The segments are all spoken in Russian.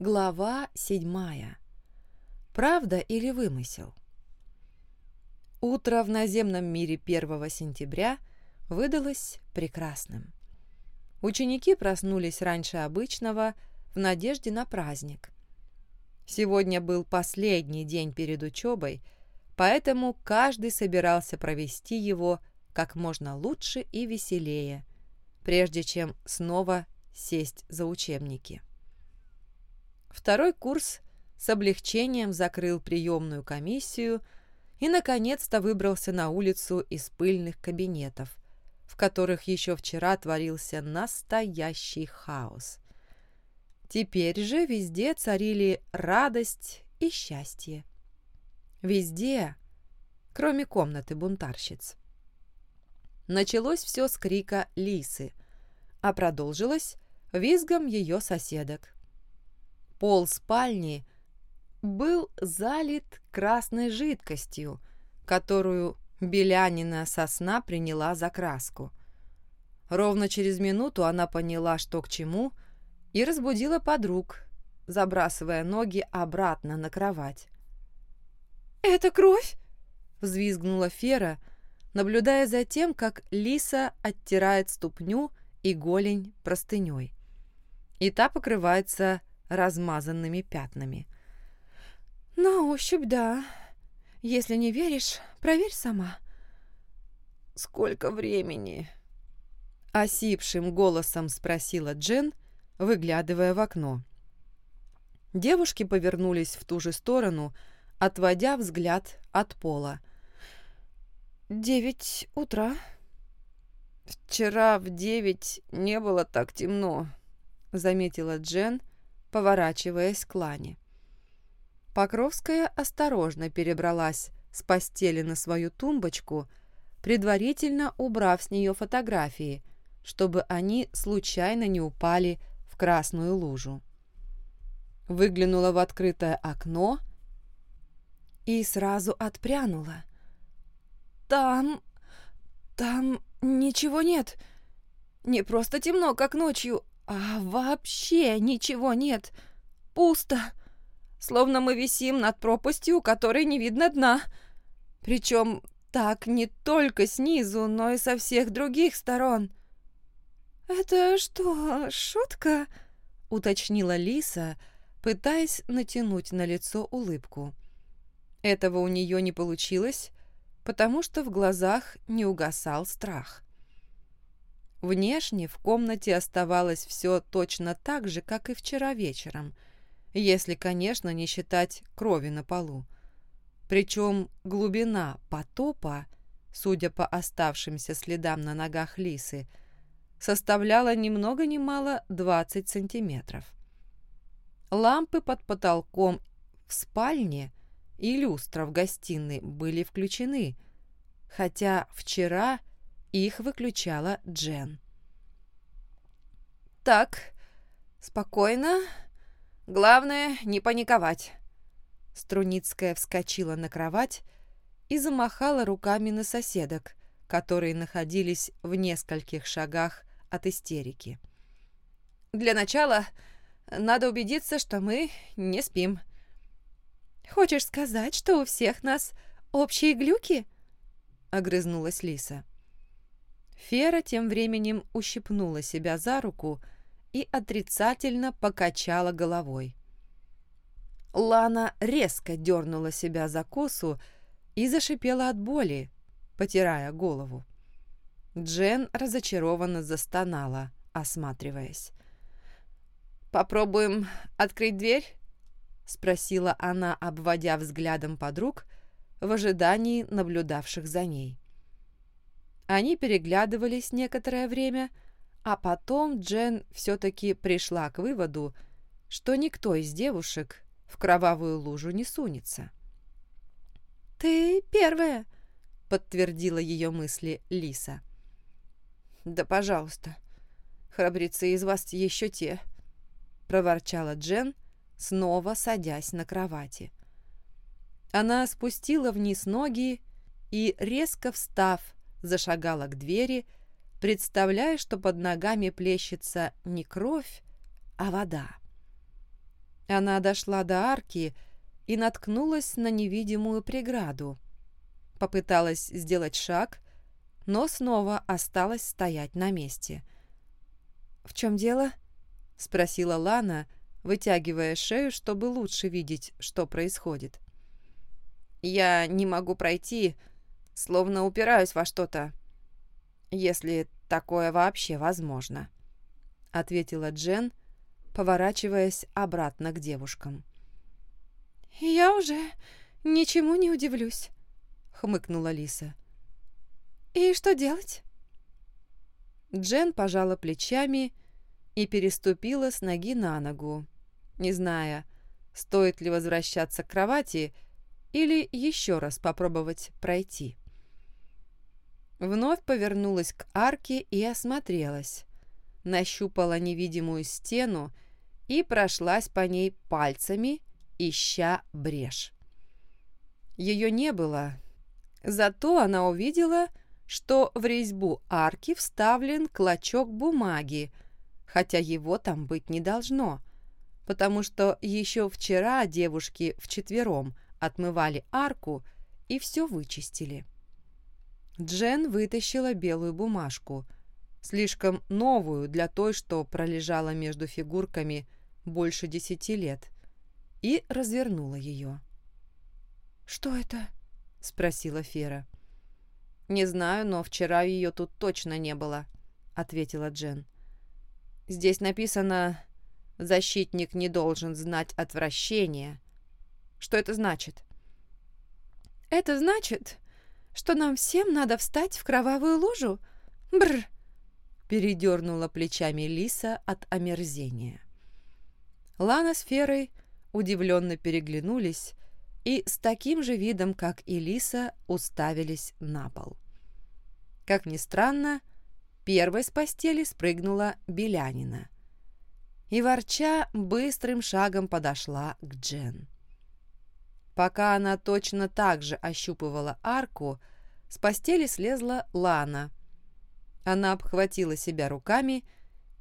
Глава седьмая. Правда или вымысел? Утро в наземном мире 1 сентября выдалось прекрасным. Ученики проснулись раньше обычного в надежде на праздник. Сегодня был последний день перед учебой, поэтому каждый собирался провести его как можно лучше и веселее, прежде чем снова сесть за учебники. Второй курс с облегчением закрыл приемную комиссию и, наконец-то, выбрался на улицу из пыльных кабинетов, в которых еще вчера творился настоящий хаос. Теперь же везде царили радость и счастье. Везде, кроме комнаты бунтарщиц. Началось все с крика лисы, а продолжилось визгом ее соседок. Пол спальни был залит красной жидкостью, которую белянина сосна приняла за краску. Ровно через минуту она поняла, что к чему, и разбудила подруг, забрасывая ноги обратно на кровать. «Это кровь?» — взвизгнула Фера, наблюдая за тем, как Лиса оттирает ступню и голень простыней. И та покрывается размазанными пятнами. «На ощупь, да. Если не веришь, проверь сама». «Сколько времени?» Осипшим голосом спросила Джен, выглядывая в окно. Девушки повернулись в ту же сторону, отводя взгляд от пола. «Девять утра». «Вчера в девять не было так темно», — заметила Джен, поворачиваясь к Лане. Покровская осторожно перебралась с постели на свою тумбочку, предварительно убрав с нее фотографии, чтобы они случайно не упали в красную лужу. Выглянула в открытое окно и сразу отпрянула. «Там... там ничего нет. Не просто темно, как ночью, а вообще ничего нет. Пусто. Словно мы висим над пропастью, у которой не видно дна. Причем так не только снизу, но и со всех других сторон. «Это что, шутка?» — уточнила Лиса, пытаясь натянуть на лицо улыбку. Этого у нее не получилось, потому что в глазах не угасал страх. Внешне в комнате оставалось все точно так же, как и вчера вечером, если, конечно, не считать крови на полу. Причем глубина потопа, судя по оставшимся следам на ногах лисы, составляла ни много ни мало 20 сантиметров. Лампы под потолком в спальне и люстра в гостиной были включены, хотя вчера их выключала Джен. «Так, спокойно. Главное, не паниковать». Струницкая вскочила на кровать и замахала руками на соседок, которые находились в нескольких шагах от истерики. «Для начала надо убедиться, что мы не спим». «Хочешь сказать, что у всех нас общие глюки?» — огрызнулась Лиса. Фера тем временем ущипнула себя за руку и отрицательно покачала головой. Лана резко дернула себя за косу и зашипела от боли, потирая голову. Джен разочарованно застонала, осматриваясь. «Попробуем открыть дверь?» — спросила она, обводя взглядом подруг в ожидании наблюдавших за ней. Они переглядывались некоторое время, а потом Джен все-таки пришла к выводу, что никто из девушек в кровавую лужу не сунется. «Ты первая», — подтвердила ее мысли Лиса. «Да, пожалуйста, храбрецы из вас еще те», — проворчала Джен, снова садясь на кровати. Она спустила вниз ноги и, резко встав, зашагала к двери, представляя, что под ногами плещется не кровь, а вода. Она дошла до арки и наткнулась на невидимую преграду. Попыталась сделать шаг, но снова осталась стоять на месте. «В чем дело?» — спросила Лана, вытягивая шею, чтобы лучше видеть, что происходит. «Я не могу пройти, словно упираюсь во что-то, если такое вообще возможно», — ответила Джен, поворачиваясь обратно к девушкам. «Я уже ничему не удивлюсь», — хмыкнула Лиса. «И что делать?» Джен пожала плечами и переступила с ноги на ногу, не зная, стоит ли возвращаться к кровати или еще раз попробовать пройти. Вновь повернулась к арке и осмотрелась. Нащупала невидимую стену и прошлась по ней пальцами, ища брешь. Ее не было, зато она увидела, что в резьбу арки вставлен клочок бумаги, хотя его там быть не должно, потому что еще вчера девушки вчетвером отмывали арку и все вычистили. Джен вытащила белую бумажку, слишком новую для той, что пролежала между фигурками больше десяти лет, и развернула ее. «Что это?» — спросила Фера. «Не знаю, но вчера ее тут точно не было», — ответила Джен. «Здесь написано «Защитник не должен знать отвращение». Что это значит?» «Это значит, что нам всем надо встать в кровавую лужу? Бр! передернула плечами Лиса от омерзения. Лана с Ферой удивленно переглянулись и с таким же видом, как и Лиса, уставились на пол. Как ни странно, первой с постели спрыгнула Белянина и, ворча, быстрым шагом подошла к Джен. Пока она точно так же ощупывала арку, с постели слезла Лана. Она обхватила себя руками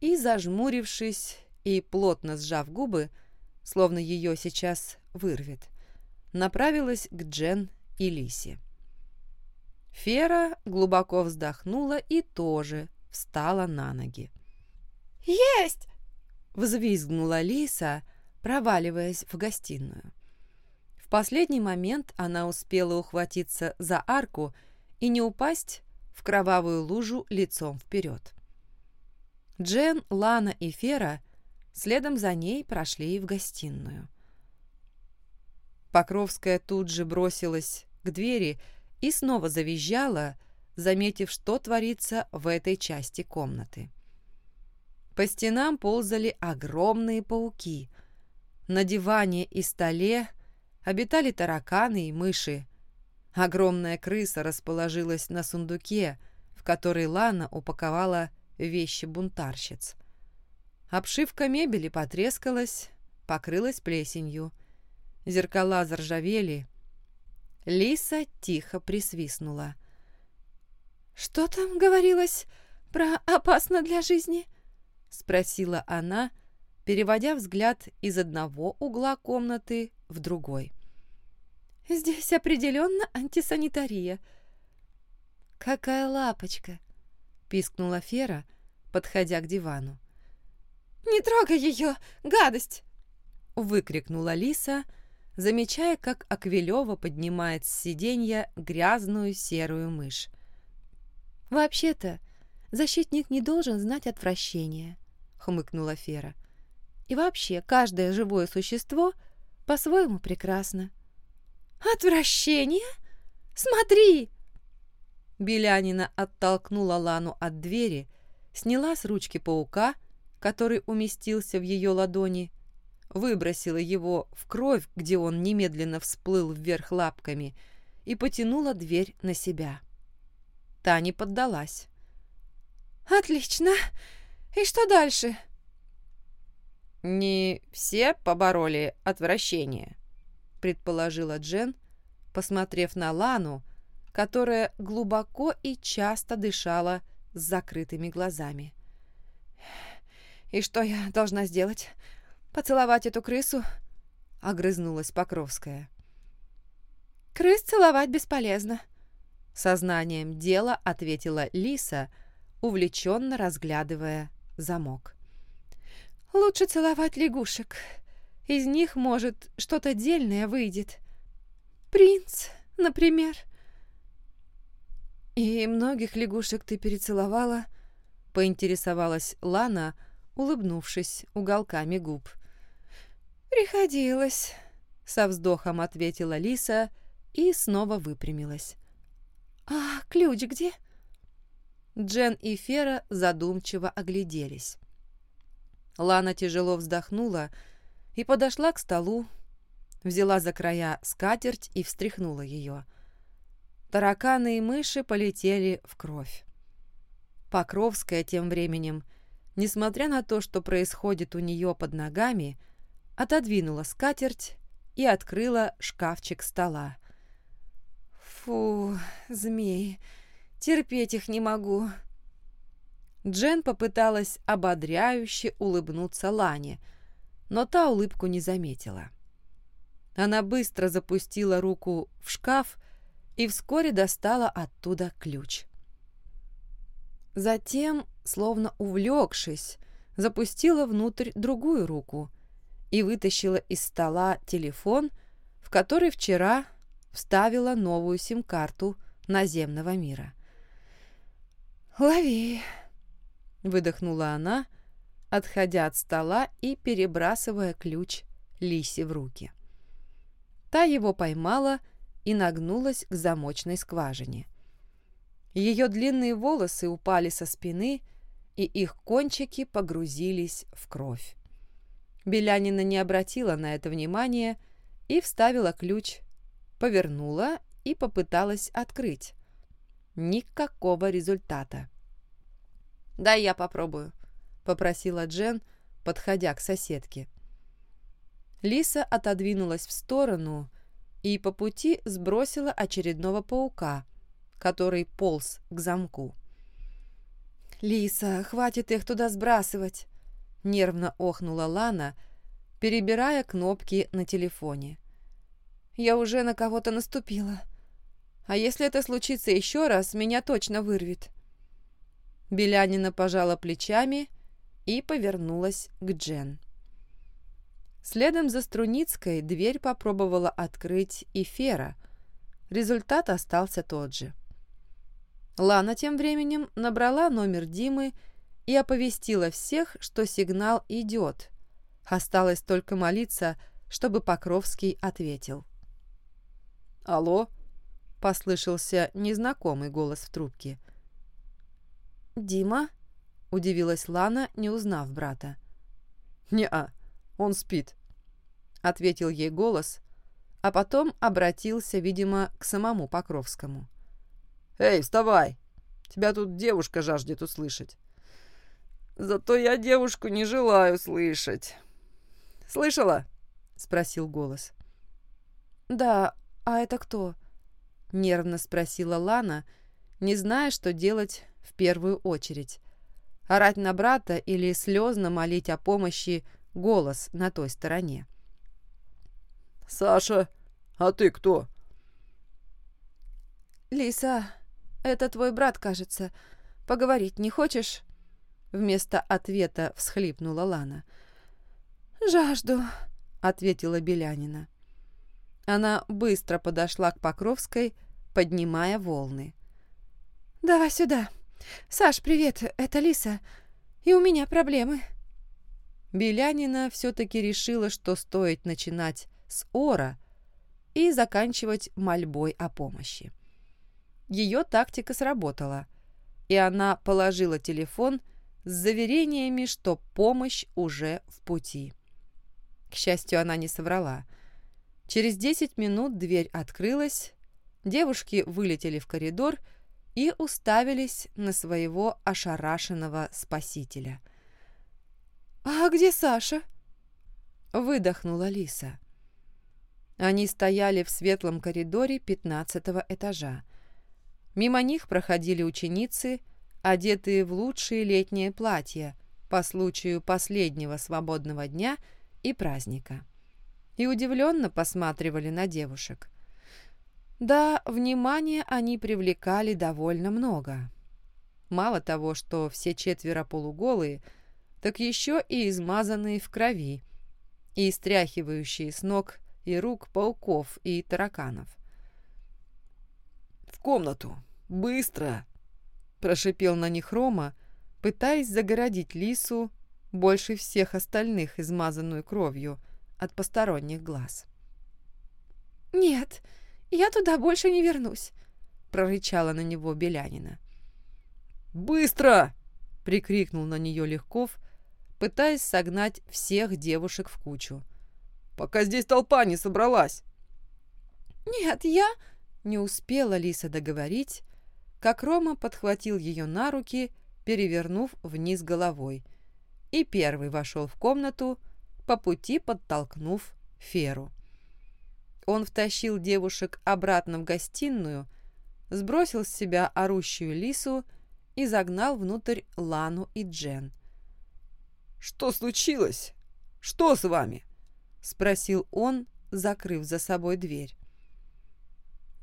и, зажмурившись, и, плотно сжав губы, словно ее сейчас вырвет, направилась к Джен и Лисе. Фера глубоко вздохнула и тоже встала на ноги. «Есть!» — взвизгнула Лиса, проваливаясь в гостиную. Последний момент она успела ухватиться за арку и не упасть в кровавую лужу лицом вперед. Джен, Лана и Фера Следом за ней прошли в гостиную. Покровская тут же бросилась к двери и снова завизжала, заметив, что творится в этой части комнаты. По стенам ползали огромные пауки. На диване и столе обитали тараканы и мыши. Огромная крыса расположилась на сундуке, в который Лана упаковала вещи бунтарщиц. Обшивка мебели потрескалась, покрылась плесенью. Зеркала заржавели. Лиса тихо присвистнула. «Что там говорилось про опасно для жизни?» — спросила она, переводя взгляд из одного угла комнаты в другой. «Здесь определенно антисанитария». «Какая лапочка!» — пискнула Фера, подходя к дивану. «Не трогай ее, гадость!» выкрикнула Лиса, замечая, как Аквилева поднимает с сиденья грязную серую мышь. «Вообще-то, защитник не должен знать отвращения», — хмыкнула Фера. «И вообще, каждое живое существо по-своему прекрасно». «Отвращение? Смотри!» Белянина оттолкнула Лану от двери, сняла с ручки паука — который уместился в ее ладони, выбросила его в кровь, где он немедленно всплыл вверх лапками, и потянула дверь на себя. Та не поддалась. «Отлично! И что дальше?» «Не все побороли отвращение», — предположила Джен, посмотрев на Лану, которая глубоко и часто дышала с закрытыми глазами. И что я должна сделать? поцеловать эту крысу?» — огрызнулась Покровская. «Крыс целовать бесполезно», — сознанием дела ответила Лиса, увлеченно разглядывая замок. «Лучше целовать лягушек. Из них, может, что-то дельное выйдет. Принц, например». «И многих лягушек ты перецеловала?» — поинтересовалась Лана, улыбнувшись уголками губ. «Приходилось», — со вздохом ответила Лиса и снова выпрямилась. «А ключ где?» Джен и Фера задумчиво огляделись. Лана тяжело вздохнула и подошла к столу, взяла за края скатерть и встряхнула ее. Тараканы и мыши полетели в кровь. Покровская тем временем, несмотря на то, что происходит у нее под ногами, отодвинула скатерть и открыла шкафчик стола. «Фу, змеи, терпеть их не могу». Джен попыталась ободряюще улыбнуться Лане, но та улыбку не заметила. Она быстро запустила руку в шкаф и вскоре достала оттуда ключ. Затем, словно увлекшись, запустила внутрь другую руку и вытащила из стола телефон, в который вчера вставила новую сим-карту наземного мира. «Лови!» — выдохнула она, отходя от стола и перебрасывая ключ Лисе в руки. Та его поймала и нагнулась к замочной скважине. Ее длинные волосы упали со спины, и их кончики погрузились в кровь. Белянина не обратила на это внимания и вставила ключ, повернула и попыталась открыть. Никакого результата. «Дай я попробую», — попросила Джен, подходя к соседке. Лиса отодвинулась в сторону и по пути сбросила очередного паука, который полз к замку. «Лиса, хватит их туда сбрасывать!» нервно охнула Лана, перебирая кнопки на телефоне. «Я уже на кого-то наступила. А если это случится еще раз, меня точно вырвет». Белянина пожала плечами и повернулась к Джен. Следом за Струницкой дверь попробовала открыть и Фера. Результат остался тот же. Лана тем временем набрала номер Димы и оповестила всех, что сигнал идет. Осталось только молиться, чтобы Покровский ответил. «Алло?» — послышался незнакомый голос в трубке. «Дима?» — удивилась Лана, не узнав брата. «Не-а, он спит», — ответил ей голос, а потом обратился, видимо, к самому Покровскому. «Эй, вставай! Тебя тут девушка жаждет услышать». Зато я девушку не желаю слышать. Слышала? Спросил голос. Да, а это кто? Нервно спросила Лана, не зная, что делать в первую очередь. Орать на брата или слезно молить о помощи голос на той стороне. «Саша, а ты кто?» «Лиса, это твой брат, кажется. Поговорить не хочешь?» Вместо ответа всхлипнула Лана. «Жажду», — ответила Белянина. Она быстро подошла к Покровской, поднимая волны. «Давай сюда. Саш, привет, это Лиса. И у меня проблемы». Белянина все-таки решила, что стоит начинать с ора и заканчивать мольбой о помощи. Ее тактика сработала, и она положила телефон с заверениями, что помощь уже в пути. К счастью, она не соврала. Через 10 минут дверь открылась, девушки вылетели в коридор и уставились на своего ошарашенного спасителя. «А где Саша?» — выдохнула Лиса. Они стояли в светлом коридоре пятнадцатого этажа. Мимо них проходили ученицы — одетые в лучшие летние платья по случаю последнего свободного дня и праздника. И удивленно посматривали на девушек. Да, внимание они привлекали довольно много. Мало того, что все четверо полуголые, так еще и измазанные в крови, и стряхивающие с ног и рук пауков и тараканов. «В комнату! Быстро!» – прошипел на них Рома, пытаясь загородить лису больше всех остальных, измазанную кровью, от посторонних глаз. «Нет, я туда больше не вернусь», — прорычала на него Белянина. «Быстро!» — прикрикнул на нее Легков, пытаясь согнать всех девушек в кучу. «Пока здесь толпа не собралась!» «Нет, я...» — не успела Лиса договорить, как Рома подхватил ее на руки, перевернув вниз головой, и первый вошел в комнату, по пути подтолкнув Феру. Он втащил девушек обратно в гостиную, сбросил с себя орущую лису и загнал внутрь Лану и Джен. «Что случилось? Что с вами?» — спросил он, закрыв за собой дверь.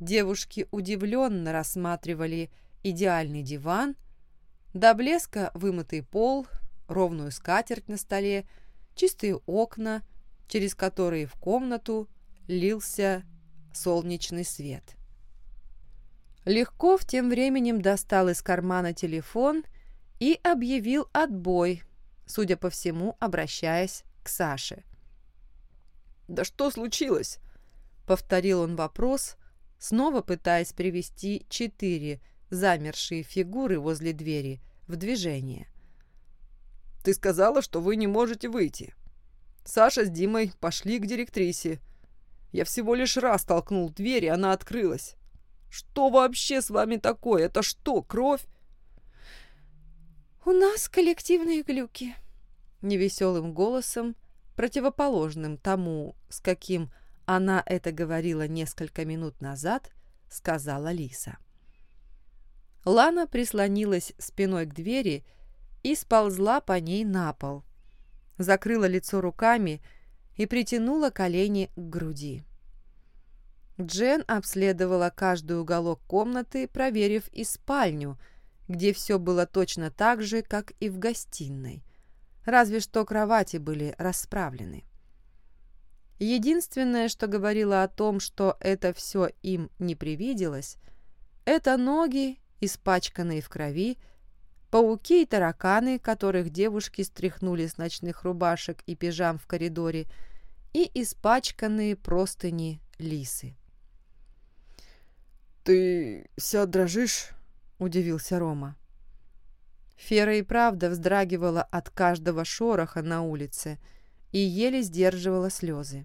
Девушки удивленно рассматривали идеальный диван, до блеска вымытый пол, ровную скатерть на столе, чистые окна, через которые в комнату лился солнечный свет. Легков тем временем достал из кармана телефон и объявил отбой, судя по всему, обращаясь к Саше. «Да что случилось?» — повторил он вопрос, снова пытаясь привести четыре замершие фигуры возле двери в движение. «Ты сказала, что вы не можете выйти. Саша с Димой пошли к директрисе. Я всего лишь раз толкнул дверь, и она открылась. Что вообще с вами такое? Это что, кровь?» «У нас коллективные глюки», — невеселым голосом, противоположным тому, с каким она это говорила несколько минут назад, сказала Лиса. Лана прислонилась спиной к двери и сползла по ней на пол. Закрыла лицо руками и притянула колени к груди. Джен обследовала каждый уголок комнаты, проверив и спальню, где все было точно так же, как и в гостиной, разве что кровати были расправлены. Единственное, что говорило о том, что это все им не привиделось, это ноги, испачканные в крови, пауки и тараканы, которых девушки стряхнули с ночных рубашек и пижам в коридоре, и испачканные простыни лисы. «Ты вся дрожишь?» – удивился Рома. Фера и правда вздрагивала от каждого шороха на улице и еле сдерживала слезы.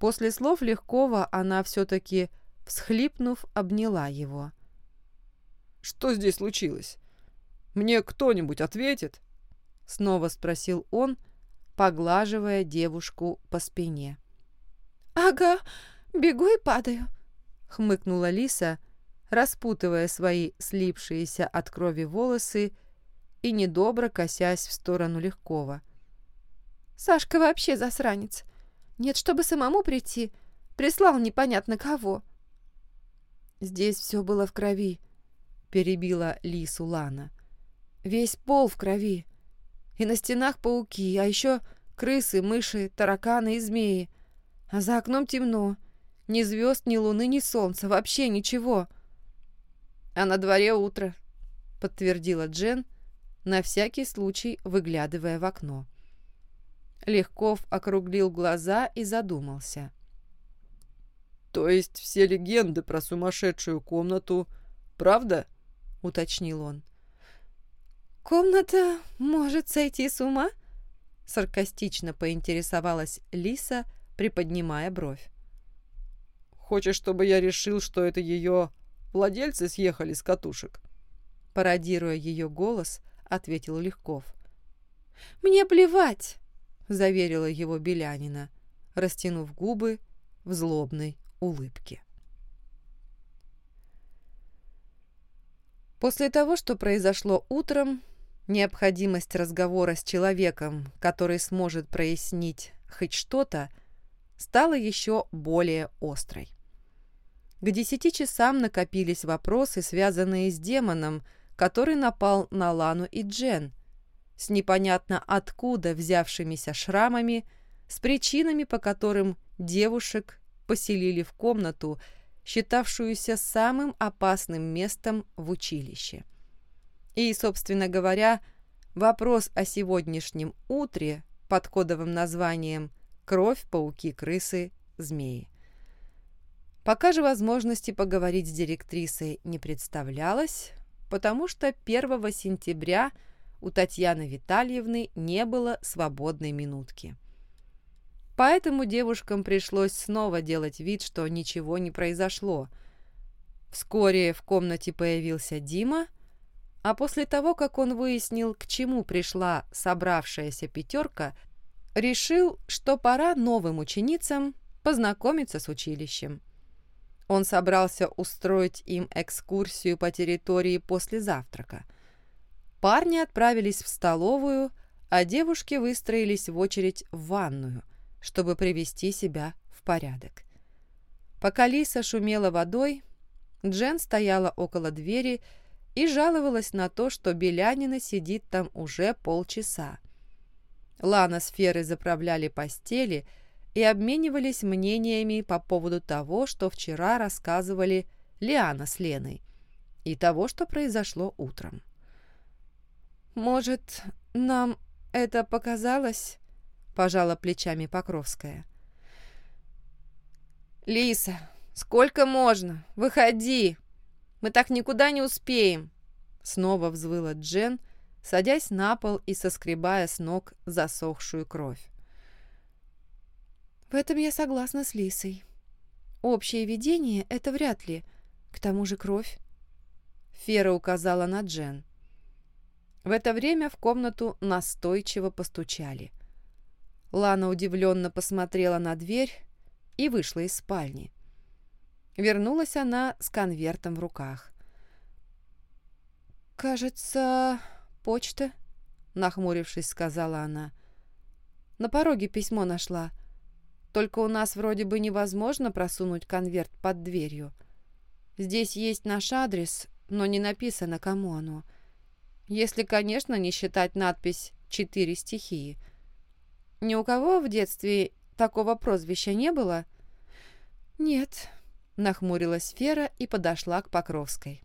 После слов Легкова она все-таки, всхлипнув, обняла его. «Что здесь случилось? Мне кто-нибудь ответит?» Снова спросил он, поглаживая девушку по спине. «Ага, бегу и падаю», — хмыкнула Лиса, распутывая свои слипшиеся от крови волосы и недобро косясь в сторону Легкова. «Сашка вообще засранец. Нет, чтобы самому прийти, прислал непонятно кого». «Здесь все было в крови», — перебила Лису Лана. «Весь пол в крови. И на стенах пауки, а еще крысы, мыши, тараканы и змеи. А за окном темно. Ни звезд, ни луны, ни солнца, вообще ничего. А на дворе утро, подтвердила Джен, на всякий случай выглядывая в окно. Легков округлил глаза и задумался. «То есть все легенды про сумасшедшую комнату правда?» — уточнил он. «Комната может сойти с ума?» — саркастично поинтересовалась Лиса, приподнимая бровь. Хочешь, чтобы я решил, что это ее владельцы съехали с катушек?» Пародируя ее голос, ответил Легков. «Мне плевать!» — заверила его Белянина, растянув губы в злобной улыбке. После того, что произошло утром, Необходимость разговора с человеком, который сможет прояснить хоть что-то, стала еще более острой. К десяти часам накопились вопросы, связанные с демоном, который напал на Лану и Джен, с непонятно откуда взявшимися шрамами, с причинами, по которым девушек поселили в комнату, считавшуюся самым опасным местом в училище. И, собственно говоря, вопрос о сегодняшнем утре под кодовым названием «Кровь, пауки, крысы, змеи». Пока же возможности поговорить с директрисой не представлялось, потому что 1 сентября у Татьяны Витальевны не было свободной минутки. Поэтому девушкам пришлось снова делать вид, что ничего не произошло. Вскоре в комнате появился Дима, а после того, как он выяснил, к чему пришла собравшаяся пятерка, решил, что пора новым ученицам познакомиться с училищем. Он собрался устроить им экскурсию по территории после завтрака. Парни отправились в столовую, а девушки выстроились в очередь в ванную – чтобы привести себя в порядок. Пока Лиса шумела водой, Джен стояла около двери и жаловалась на то, что Белянина сидит там уже полчаса. Лана с Ферой заправляли постели и обменивались мнениями по поводу того, что вчера рассказывали Лиана с Леной, и того, что произошло утром. «Может, нам это показалось?» пожала плечами Покровская. «Лиса, сколько можно? Выходи! Мы так никуда не успеем!» Снова взвыла Джен, садясь на пол и соскребая с ног засохшую кровь. «В этом я согласна с Лисой. Общее видение — это вряд ли. К тому же кровь». Фера указала на Джен. В это время в комнату настойчиво постучали. Лана удивленно посмотрела на дверь и вышла из спальни. Вернулась она с конвертом в руках. «Кажется, почта», — нахмурившись, сказала она. «На пороге письмо нашла. Только у нас вроде бы невозможно просунуть конверт под дверью. Здесь есть наш адрес, но не написано, кому оно. Если, конечно, не считать надпись «Четыре стихии». Ни у кого в детстве такого прозвища не было?» «Нет», — нахмурилась Фера и подошла к Покровской.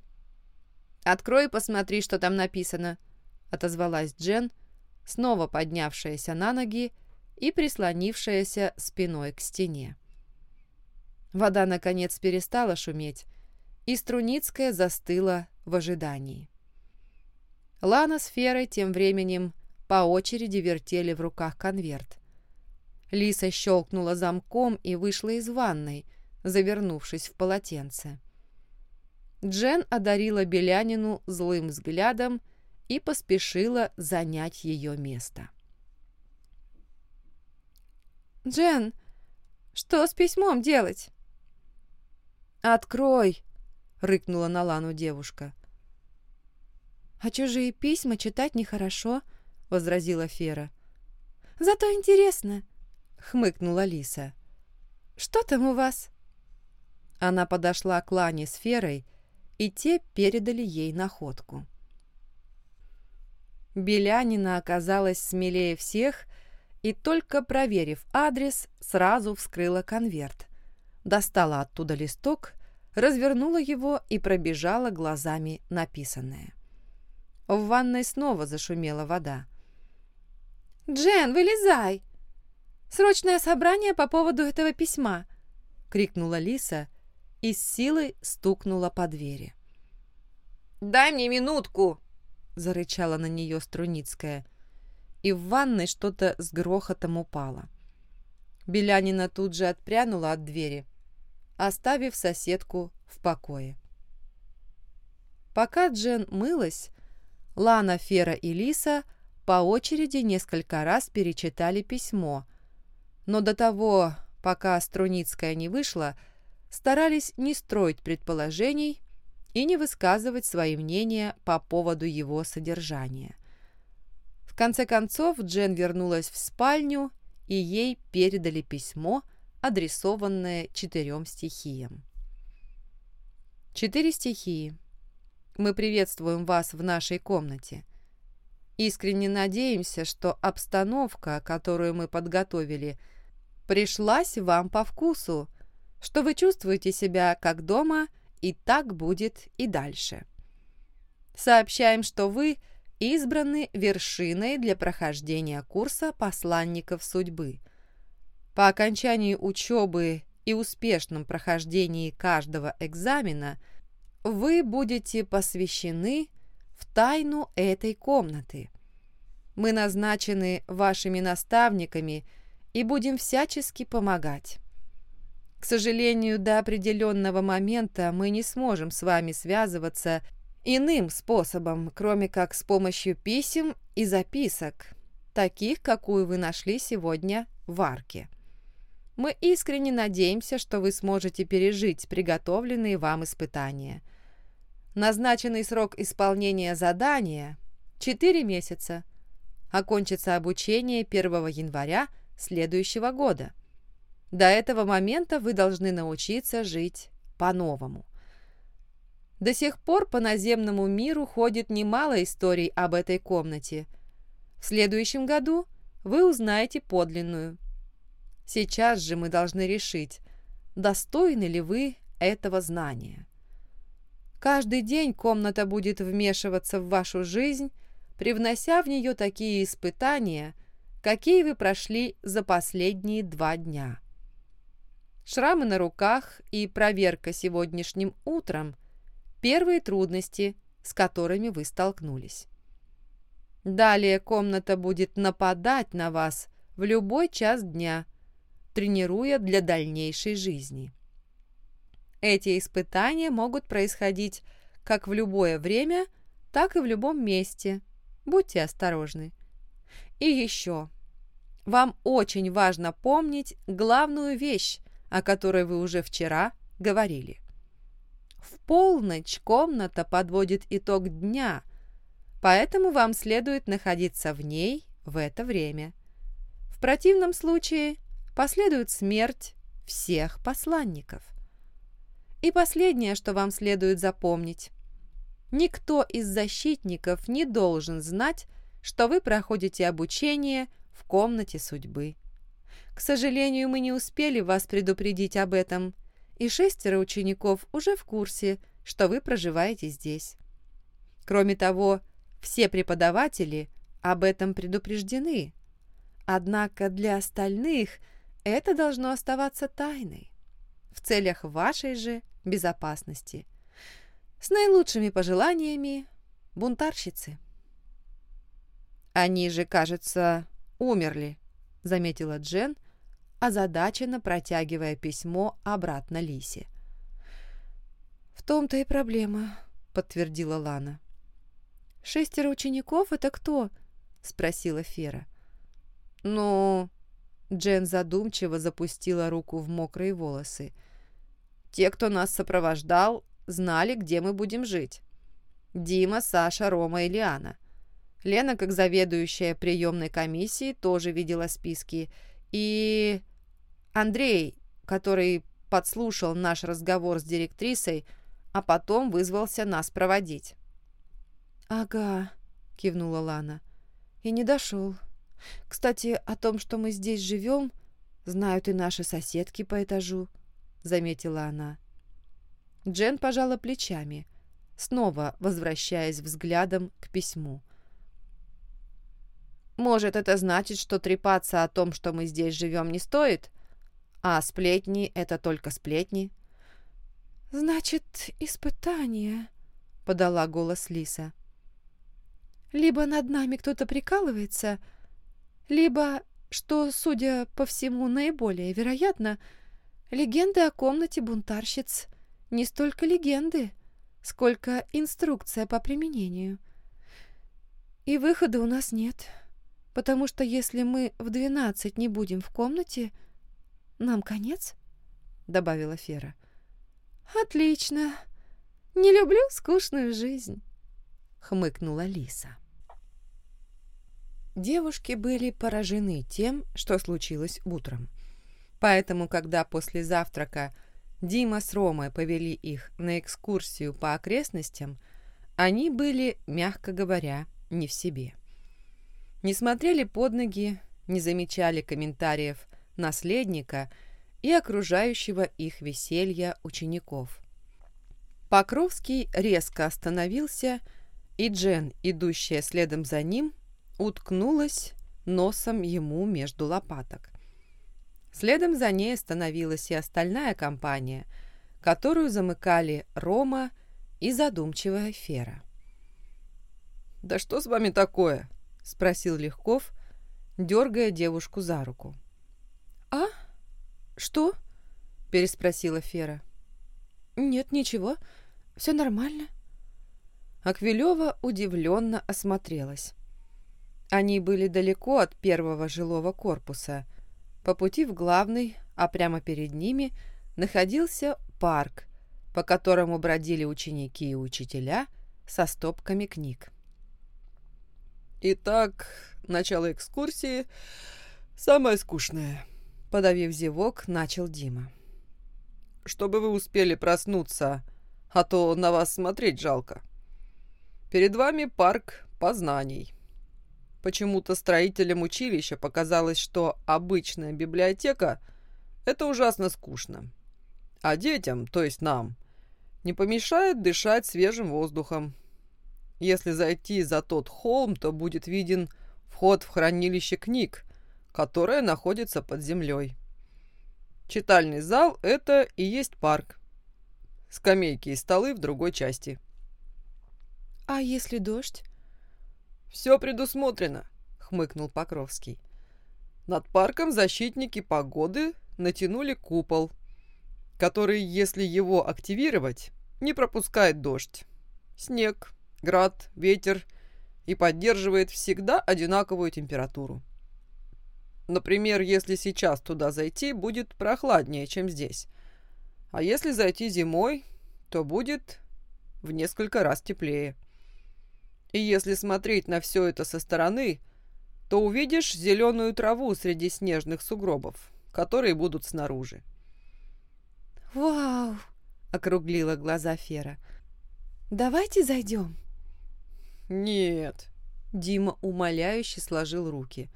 «Открой и посмотри, что там написано», — отозвалась Джен, снова поднявшаяся на ноги и прислонившаяся спиной к стене. Вода, наконец, перестала шуметь, и Струницкая застыла в ожидании. Лана с Ферой тем временем по очереди вертели в руках конверт. Лиса щелкнула замком и вышла из ванной, завернувшись в полотенце. Джен одарила Белянину злым взглядом и поспешила занять ее место. «Джен, что с письмом делать?» «Открой!» — рыкнула на Лану девушка. «А чужие письма читать нехорошо», возразила Фера. «Зато интересно», — хмыкнула Лиса. «Что там у вас?» Она подошла к Лане с Ферой, и те передали ей находку. Белянина оказалась смелее всех и, только проверив адрес, сразу вскрыла конверт, достала оттуда листок, развернула его и пробежала глазами написанное. В ванной снова зашумела вода. «Джен, вылезай! Срочное собрание по поводу этого письма!» — крикнула Лиса и с силой стукнула по двери. «Дай мне минутку!» — зарычала на нее Струницкая, и в ванной что-то с грохотом упало. Белянина тут же отпрянула от двери, оставив соседку в покое. Пока Джен мылась, Лана, Фера и Лиса — по очереди несколько раз перечитали письмо, но до того, пока Струницкая не вышла, старались не строить предположений и не высказывать свои мнения по поводу его содержания. В конце концов Джен вернулась в спальню, и ей передали письмо, адресованное четырем стихиям. Четыре стихии. Мы приветствуем вас в нашей комнате. Искренне надеемся, что обстановка, которую мы подготовили, пришлась вам по вкусу, что вы чувствуете себя как дома, и так будет и дальше. Сообщаем, что вы избраны вершиной для прохождения курса посланников судьбы. По окончании учебы и успешном прохождении каждого экзамена вы будете посвящены в тайну этой комнаты. Мы назначены вашими наставниками и будем всячески помогать. К сожалению, до определенного момента мы не сможем с вами связываться иным способом, кроме как с помощью писем и записок, таких, какую вы нашли сегодня в арке. Мы искренне надеемся, что вы сможете пережить приготовленные вам испытания. Назначенный срок исполнения задания – 4 месяца. Окончится обучение 1 января следующего года. До этого момента вы должны научиться жить по-новому. До сих пор по наземному миру ходит немало историй об этой комнате. В следующем году вы узнаете подлинную. Сейчас же мы должны решить, достойны ли вы этого знания. Каждый день комната будет вмешиваться в вашу жизнь, привнося в нее такие испытания, какие вы прошли за последние два дня. Шрамы на руках и проверка сегодняшним утром – первые трудности, с которыми вы столкнулись. Далее комната будет нападать на вас в любой час дня, тренируя для дальнейшей жизни. Эти испытания могут происходить как в любое время, так и в любом месте. Будьте осторожны. И еще. Вам очень важно помнить главную вещь, о которой вы уже вчера говорили. В полночь комната подводит итог дня, поэтому вам следует находиться в ней в это время. В противном случае последует смерть всех посланников. И последнее, что вам следует запомнить. Никто из защитников не должен знать, что вы проходите обучение в комнате судьбы. К сожалению, мы не успели вас предупредить об этом, и шестеро учеников уже в курсе, что вы проживаете здесь. Кроме того, все преподаватели об этом предупреждены. Однако для остальных это должно оставаться тайной в целях вашей же безопасности. С наилучшими пожеланиями, бунтарщицы. Они же, кажется, умерли, заметила Джен, озадаченно протягивая письмо обратно Лисе. «В том-то и проблема», — подтвердила Лана. «Шестеро учеников — это кто?» — спросила Фера. «Ну...» Джен задумчиво запустила руку в мокрые волосы. «Те, кто нас сопровождал, знали, где мы будем жить. Дима, Саша, Рома и Лиана. Лена, как заведующая приемной комиссией, тоже видела списки. И Андрей, который подслушал наш разговор с директрисой, а потом вызвался нас проводить. «Ага», — кивнула Лана. «И не дошел. Кстати, о том, что мы здесь живем, знают и наши соседки по этажу», — заметила она. Джен пожала плечами, снова возвращаясь взглядом к письму. «Может, это значит, что трепаться о том, что мы здесь живем, не стоит? А сплетни — это только сплетни?» «Значит, испытание», — подала голос Лиса. «Либо над нами кто-то прикалывается, либо, что, судя по всему, наиболее вероятно, легенды о комнате бунтарщиц не столько легенды, сколько инструкция по применению. И выхода у нас нет, потому что если мы в двенадцать не будем в комнате, нам конец, — добавила Фера. «Отлично. Не люблю скучную жизнь», — хмыкнула Лиса. девушки были поражены тем, что случилось утром. Поэтому, когда после завтрака Дима с Ромой повели их на экскурсию по окрестностям, они были, мягко говоря, не в себе. Не смотрели под ноги, не замечали комментариев наследника и окружающего их веселья учеников. Покровский резко остановился, и Джен, идущая следом за ним, уткнулась носом ему между лопаток. Следом за ней остановилась и остальная компания, которую замыкали Рома и задумчивая Фера. «Да что с вами такое?» — спросил Легков, дергая девушку за руку. «А? Что?» — переспросила Фера. «Нет, ничего. Все нормально». Аквилева удивленно осмотрелась. Они были далеко от первого жилого корпуса. По пути в главный, а прямо перед ними находился парк, по которому бродили ученики и учителя со стопками книг. «Итак, начало экскурсии самое скучное», — подавив зевок, начал Дима. «Чтобы вы успели проснуться, а то на вас смотреть жалко. Перед вами парк познаний. Почему-то строителям училища показалось, что обычная библиотека — это ужасно скучно. А детям, то есть нам, не помешает дышать свежим воздухом, если зайти за тот холм, то будет виден вход в хранилище книг, которое находится под землей. Читальный зал – это и есть парк. Скамейки и столы в другой части. «А если дождь?» «Все предусмотрено», — хмыкнул Покровский. Над парком защитники погоды натянули купол, который, если его активировать, не пропускает дождь, снег, град, ветер и поддерживает всегда одинаковую температуру. Например, если сейчас туда зайти, будет прохладнее, чем здесь. А если зайти зимой, то будет в несколько раз теплее. И если смотреть на все это со стороны, то увидишь зеленую траву среди снежных сугробов, которые будут снаружи. «Вау!» — округлила глаза Фера. «Давайте зайдем». «Нет», — Дима умоляюще сложил руки.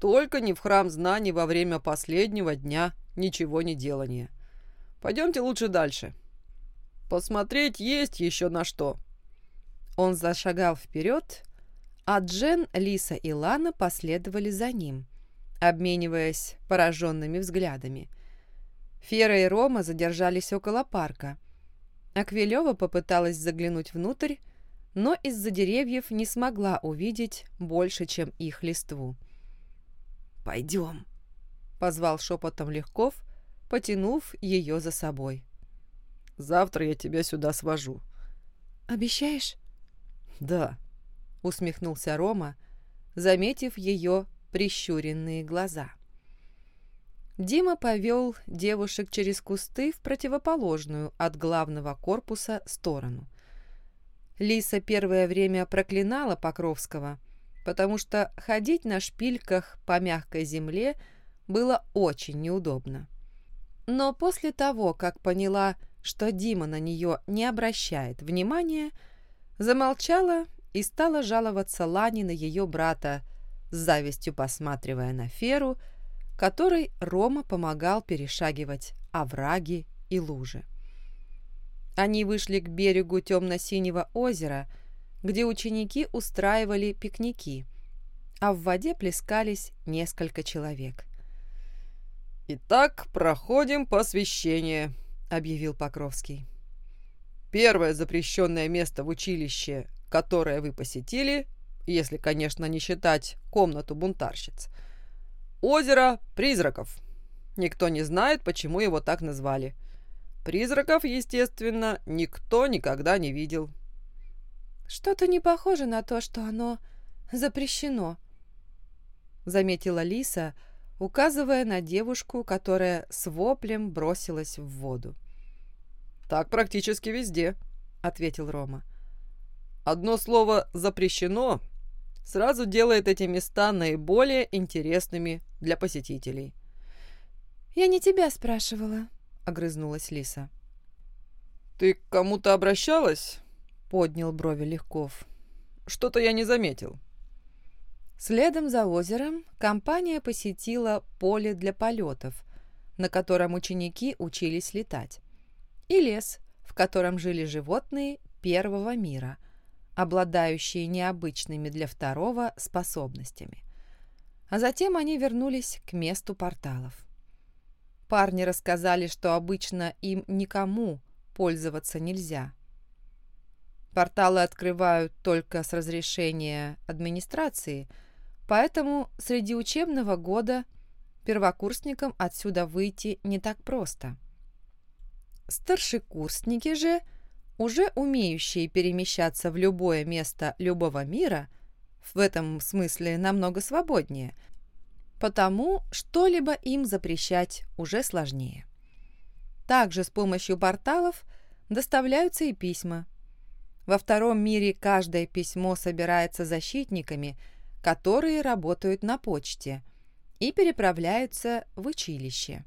«Только не в храм знаний во время последнего дня ничего не делания. Пойдемте лучше дальше. Посмотреть есть еще на что». Он зашагал вперед, а Джен, Лиса и Лана последовали за ним, обмениваясь пораженными взглядами. Фера и Рома задержались около парка. Аквилева попыталась заглянуть внутрь, но из-за деревьев не смогла увидеть больше, чем их листву. «Пойдем», — позвал шепотом Легков, потянув ее за собой. «Завтра я тебя сюда свожу». «Обещаешь?» «Да», — усмехнулся Рома, заметив ее прищуренные глаза. Дима повел девушек через кусты в противоположную от главного корпуса сторону — Лиса первое время проклинала Покровского, потому что ходить на шпильках по мягкой земле было очень неудобно. Но после того, как поняла, что Дима на нее не обращает внимания, замолчала и стала жаловаться Лане на ее брата, с завистью посматривая на Феру, которой Рома помогал перешагивать овраги и лужи. Они вышли к берегу темно-синего озера, где ученики устраивали пикники, а в воде плескались несколько человек. «Итак, проходим посвящение», — объявил Покровский. «Первое запрещенное место в училище, которое вы посетили, если, конечно, не считать комнату бунтарщиц, озеро призраков. Никто не знает, почему его так назвали». Призраков, естественно, никто никогда не видел. «Что-то не похоже на то, что оно запрещено», — заметила Лиса, указывая на девушку, которая с воплем бросилась в воду. «Так практически везде», — ответил Рома. «Одно слово «запрещено» Сразу делает эти места наиболее интересными для посетителей. «Я не тебя спрашивала», — огрызнулась Лиса. «Ты к кому-то обращалась?» — поднял брови Легков. «Что-то я не заметил». Следом за озером компания посетила поле для полетов, на котором ученики учились летать, и лес, в котором жили животные первого мира, обладающие необычными для второго способностями. А затем они вернулись к месту порталов. Парни рассказали, что обычно им никому пользоваться нельзя. Порталы открывают только с разрешения администрации – Поэтому среди учебного года первокурсникам отсюда выйти не так просто. Старшекурсники же, уже умеющие перемещаться в любое место любого мира, в этом смысле намного свободнее, потому что-либо им запрещать уже сложнее. Также с помощью порталов доставляются и письма. Во втором мире каждое письмо собирается защитниками – которые работают на почте и переправляются в училище.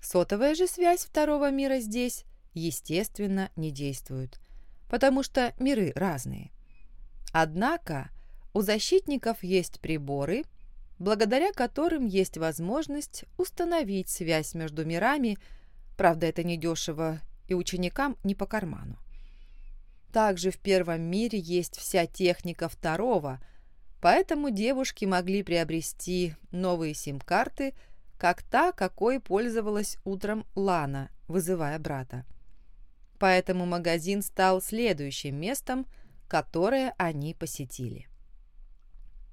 Сотовая же связь второго мира здесь, естественно, не действует, потому что миры разные. Однако у защитников есть приборы, благодаря которым есть возможность установить связь между мирами, правда, это недешево и ученикам не по карману. Также в первом мире есть вся техника второго – Поэтому девушки могли приобрести новые сим-карты, как та, какой пользовалась утром Лана, вызывая брата. Поэтому магазин стал следующим местом, которое они посетили.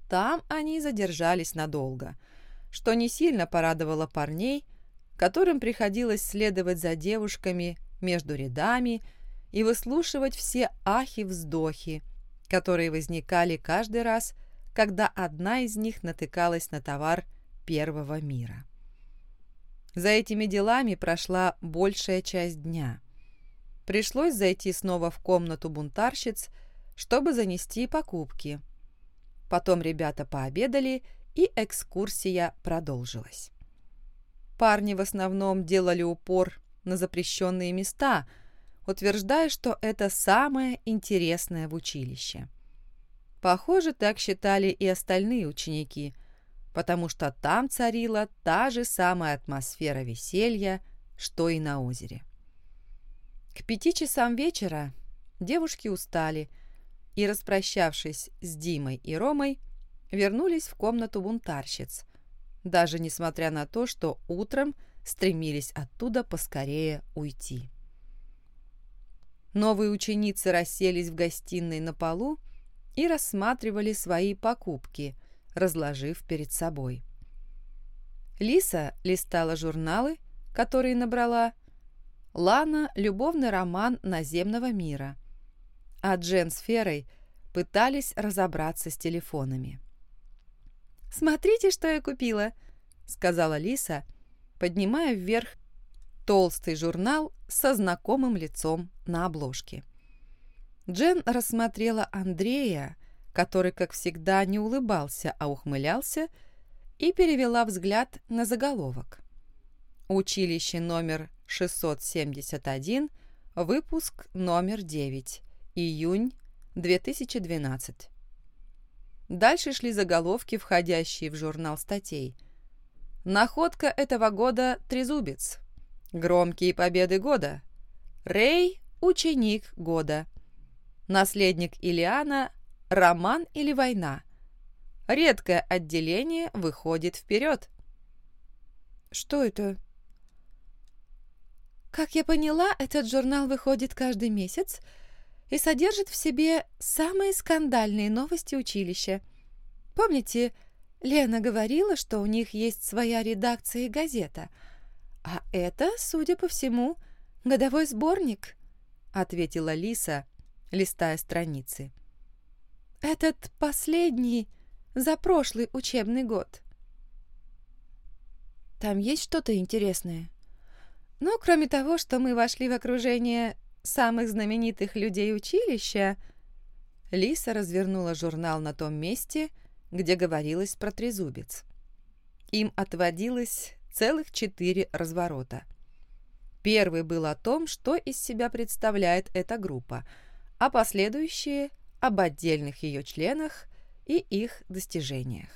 Там они задержались надолго, что не сильно порадовало парней, которым приходилось следовать за девушками между рядами и выслушивать все ахи-вздохи, которые возникали каждый раз, когда одна из них натыкалась на товар первого мира. За этими делами прошла большая часть дня. Пришлось зайти снова в комнату бунтарщиц, чтобы занести покупки. Потом ребята пообедали, и экскурсия продолжилась. Парни в основном делали упор на запрещенные места, утверждая, что это самое интересное в училище. Похоже, так считали и остальные ученики, потому что там царила та же самая атмосфера веселья, что и на озере. К пяти часам вечера девушки устали и, распрощавшись с Димой и Ромой, вернулись в комнату бунтарщиц, даже несмотря на то, что утром стремились оттуда поскорее уйти. Новые ученицы расселись в гостиной на полу и рассматривали свои покупки, разложив перед собой. Лиса листала журналы, которые набрала, Лана – любовный роман наземного мира, а Джен с Ферой пытались разобраться с телефонами. «Смотрите, что я купила!» – сказала Лиса, поднимая вверх толстый журнал со знакомым лицом на обложке. Джен рассмотрела Андрея, который, как всегда, не улыбался, а ухмылялся, и перевела взгляд на заголовок. Училище номер 671, выпуск номер 9, июнь 2012. Дальше шли заголовки, входящие в журнал статей. Находка этого года – трезубец. Громкие победы года. Рэй – ученик года. Наследник Илиана – роман или война. Редкое отделение выходит вперед. Что это? Как я поняла, этот журнал выходит каждый месяц и содержит в себе самые скандальные новости училища. Помните, Лена говорила, что у них есть своя редакция и газета, а это, судя по всему, годовой сборник, ответила Лиса, листая страницы. «Этот последний за прошлый учебный год». «Там есть что-то интересное?» «Ну, кроме того, что мы вошли в окружение самых знаменитых людей училища...» Лиса развернула журнал на том месте, где говорилось про трезубец. Им отводилось целых четыре разворота. Первый был о том, что из себя представляет эта группа, а последующие – об отдельных ее членах и их достижениях.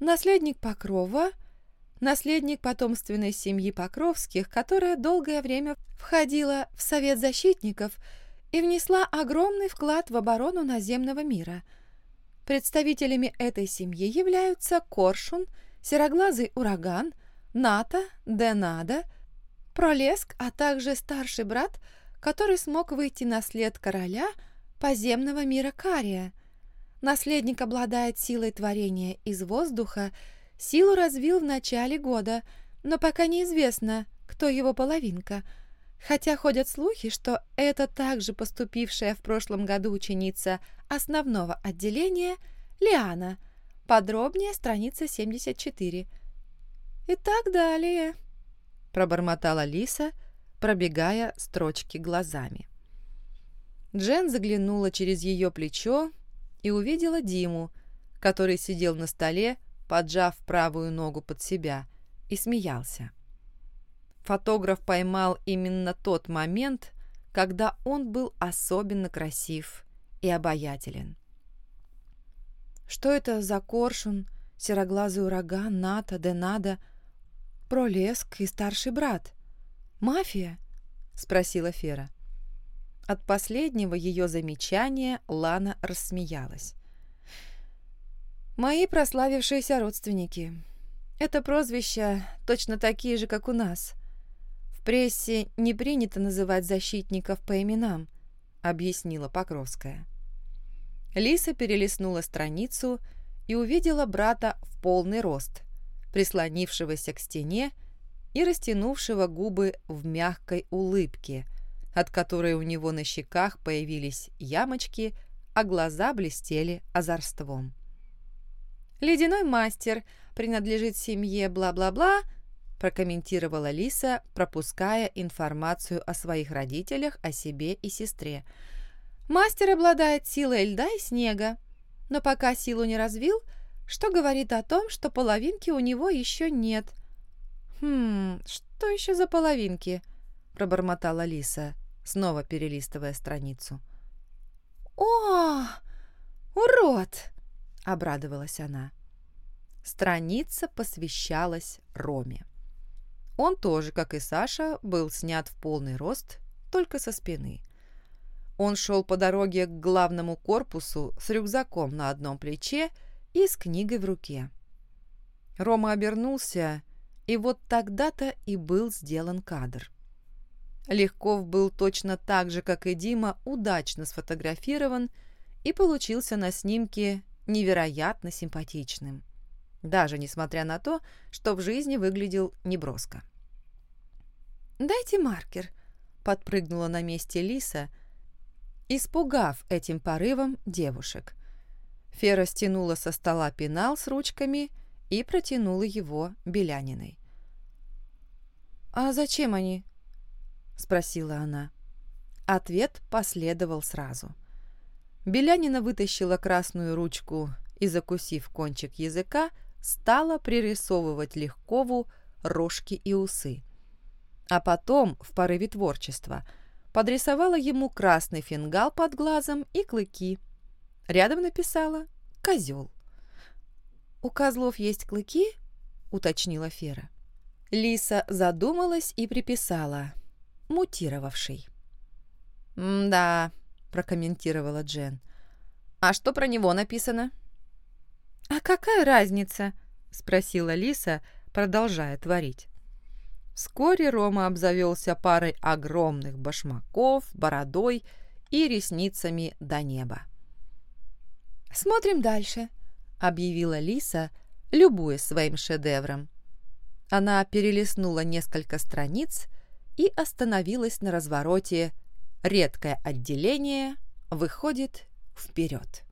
Наследник Покрова – наследник потомственной семьи Покровских, которая долгое время входила в Совет защитников и внесла огромный вклад в оборону наземного мира. Представителями этой семьи являются Коршун, Сероглазый Ураган, Ната, Денада, Пролеск, а также старший брат, который смог выйти на след короля подземного мира Кария. Наследник обладает силой творения из воздуха, силу развил в начале года, но пока неизвестно, кто его половинка – Хотя ходят слухи, что это также поступившая в прошлом году ученица основного отделения Лиана. Подробнее страница 74. И так далее, пробормотала Лиса, пробегая строчки глазами. Джен заглянула через ее плечо и увидела Диму, который сидел на столе, поджав правую ногу под себя, и смеялся. Фотограф поймал именно тот момент, когда он был особенно красив и обаятелен. Что это за коршун, сероглазый ураган, Ната, Денада, Пролеск и старший брат? Мафия? Спросила Фера. От последнего ее замечания Лана рассмеялась. «Мои прославившиеся родственники. Это прозвища точно такие же, как у нас прессе не принято называть защитников по именам», — объяснила Покровская. Лиса перелистнула страницу и увидела брата в полный рост, прислонившегося к стене и растянувшего губы в мягкой улыбке, от которой у него на щеках появились ямочки, а глаза блестели озорством. «Ледяной мастер принадлежит семье бла-бла-бла», прокомментировала Лиса, пропуская информацию о своих родителях, о себе и сестре. «Мастер обладает силой льда и снега, но пока силу не развил, что говорит о том, что половинки у него еще нет». «Хм, что еще за половинки?» – пробормотала Лиса, снова перелистывая страницу. «О, урод!» – обрадовалась она. Страница посвящалась Роме. Он тоже, как и Саша, был снят в полный рост, только со спины. Он шел по дороге к главному корпусу с рюкзаком на одном плече и с книгой в руке. Рома обернулся, и вот тогда-то и был сделан кадр. Легков был точно так же, как и Дима, удачно сфотографирован и получился на снимке невероятно симпатичным даже несмотря на то, что в жизни выглядел неброско. «Дайте маркер», — подпрыгнула на месте Лиса, испугав этим порывом девушек. Фера стянула со стола пенал с ручками и протянула его Беляниной. «А зачем они?» — спросила она. Ответ последовал сразу. Белянина вытащила красную ручку и, закусив кончик языка, стала пририсовывать Легкову рожки и усы. А потом, в порыве творчества, подрисовала ему красный фингал под глазом и клыки. Рядом написала «Козел». «У козлов есть клыки?» — уточнила Фера. Лиса задумалась и приписала «мутировавший». «Да», — прокомментировала Джен. «А что про него написано?» «А какая разница?» — спросила Лиса, продолжая творить. Вскоре Рома обзавелся парой огромных башмаков, бородой и ресницами до неба. «Смотрим дальше», — объявила Лиса, любуясь своим шедевром. Она перелистнула несколько страниц и остановилась на развороте «Редкое отделение выходит вперед».